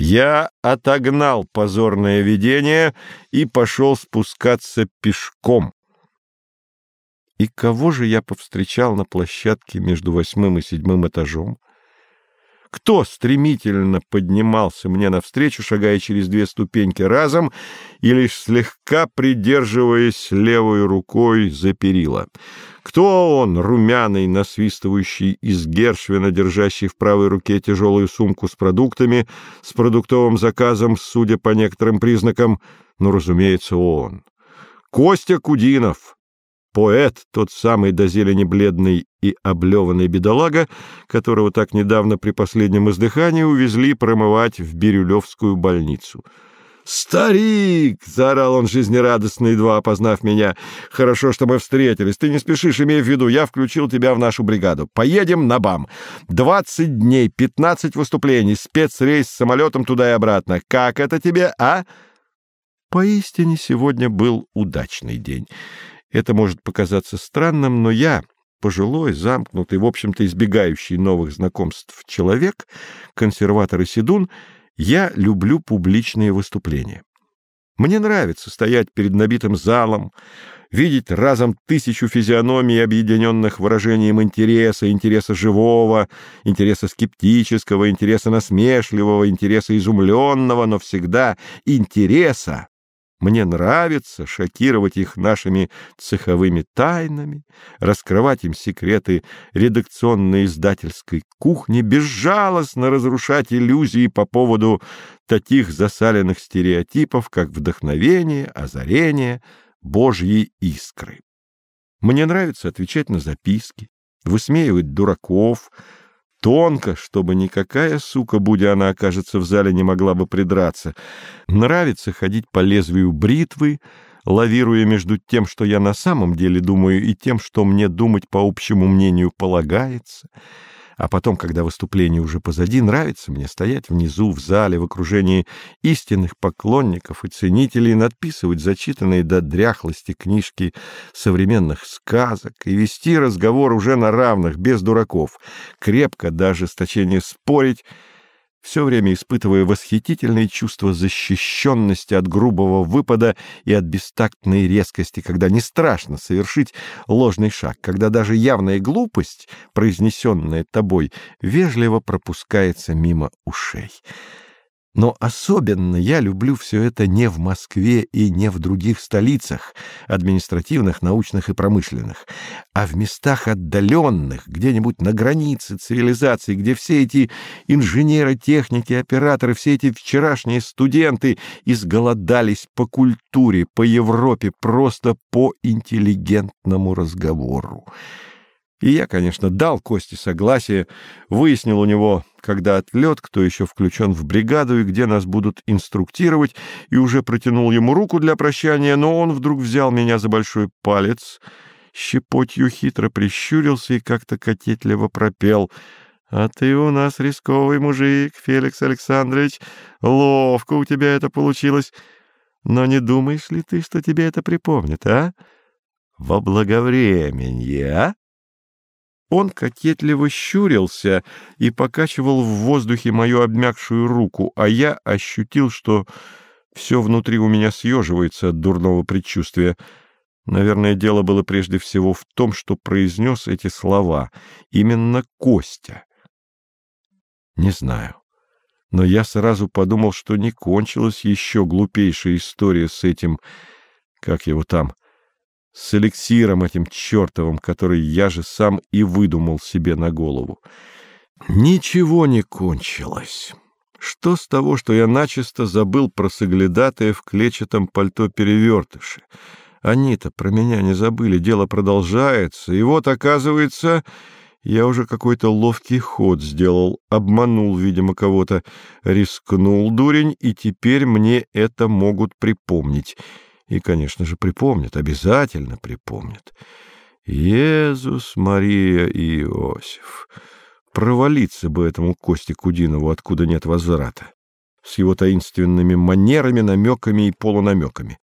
Я отогнал позорное видение и пошел спускаться пешком. И кого же я повстречал на площадке между восьмым и седьмым этажом? Кто стремительно поднимался мне навстречу, шагая через две ступеньки разом и лишь слегка придерживаясь левой рукой за перила? Кто он, румяный, насвистывающий из Гершвина, держащий в правой руке тяжелую сумку с продуктами, с продуктовым заказом, судя по некоторым признакам? Ну, разумеется, он. Костя Кудинов, поэт, тот самый до зелени бледный и облеванный бедолага, которого так недавно при последнем издыхании увезли промывать в Бирюлевскую больницу. «Старик!» — заорал он жизнерадостно, едва опознав меня. «Хорошо, что мы встретились. Ты не спешишь, имей в виду, я включил тебя в нашу бригаду. Поедем на БАМ. Двадцать дней, пятнадцать выступлений, спецрейс с самолетом туда и обратно. Как это тебе, а?» Поистине сегодня был удачный день. Это может показаться странным, но я, пожилой, замкнутый, в общем-то избегающий новых знакомств человек, консерватор и седун, я люблю публичные выступления. Мне нравится стоять перед набитым залом, видеть разом тысячу физиономий, объединенных выражением интереса, интереса живого, интереса скептического, интереса насмешливого, интереса изумленного, но всегда интереса, мне нравится шокировать их нашими цеховыми тайнами, раскрывать им секреты редакционной издательской кухни, безжалостно разрушать иллюзии по поводу таких засаленных стереотипов, как вдохновение, озарение, божьи искры. Мне нравится отвечать на записки, высмеивать дураков, Тонко, чтобы никакая сука, будь она окажется в зале, не могла бы придраться. Нравится ходить по лезвию бритвы, лавируя между тем, что я на самом деле думаю, и тем, что мне думать по общему мнению полагается. А потом, когда выступление уже позади, нравится мне стоять внизу, в зале, в окружении истинных поклонников и ценителей, надписывать зачитанные до дряхлости книжки современных сказок и вести разговор уже на равных, без дураков, крепко, даже ожесточения спорить, все время испытывая восхитительные чувства защищенности от грубого выпада и от бестактной резкости, когда не страшно совершить ложный шаг, когда даже явная глупость, произнесенная тобой, вежливо пропускается мимо ушей. Но особенно я люблю все это не в Москве и не в других столицах, административных, научных и промышленных, а в местах отдаленных, где-нибудь на границе цивилизации, где все эти инженеры, техники, операторы, все эти вчерашние студенты изголодались по культуре, по Европе, просто по интеллигентному разговору. И я, конечно, дал Косте согласие, выяснил у него, когда отлет, кто еще включен в бригаду и где нас будут инструктировать, и уже протянул ему руку для прощания, но он вдруг взял меня за большой палец, щепотью хитро прищурился и как-то кокетливо пропел — а ты у нас рисковый мужик, Феликс Александрович. Ловко у тебя это получилось. Но не думаешь ли ты, что тебе это припомнит, а? Во благовременье, а? Он кокетливо щурился и покачивал в воздухе мою обмякшую руку, а я ощутил, что все внутри у меня съеживается от дурного предчувствия. Наверное, дело было прежде всего в том, что произнес эти слова именно Костя. Не знаю. Но я сразу подумал, что не кончилась еще глупейшая история с этим, как его там, с эликсиром этим чертовым, который я же сам и выдумал себе на голову. Ничего не кончилось. Что с того, что я начисто забыл про соглядатая в клетчатом пальто-перевертыше? Они-то про меня не забыли, дело продолжается, и вот, оказывается, я уже какой-то ловкий ход сделал, обманул, видимо, кого-то, рискнул, дурень, и теперь мне это могут припомнить». И, конечно же, припомнят, обязательно припомнят. Иисус, Мария и Иосиф. Провалиться бы этому Косте Кудинову, откуда нет возврата. С его таинственными манерами, намеками и полунамеками.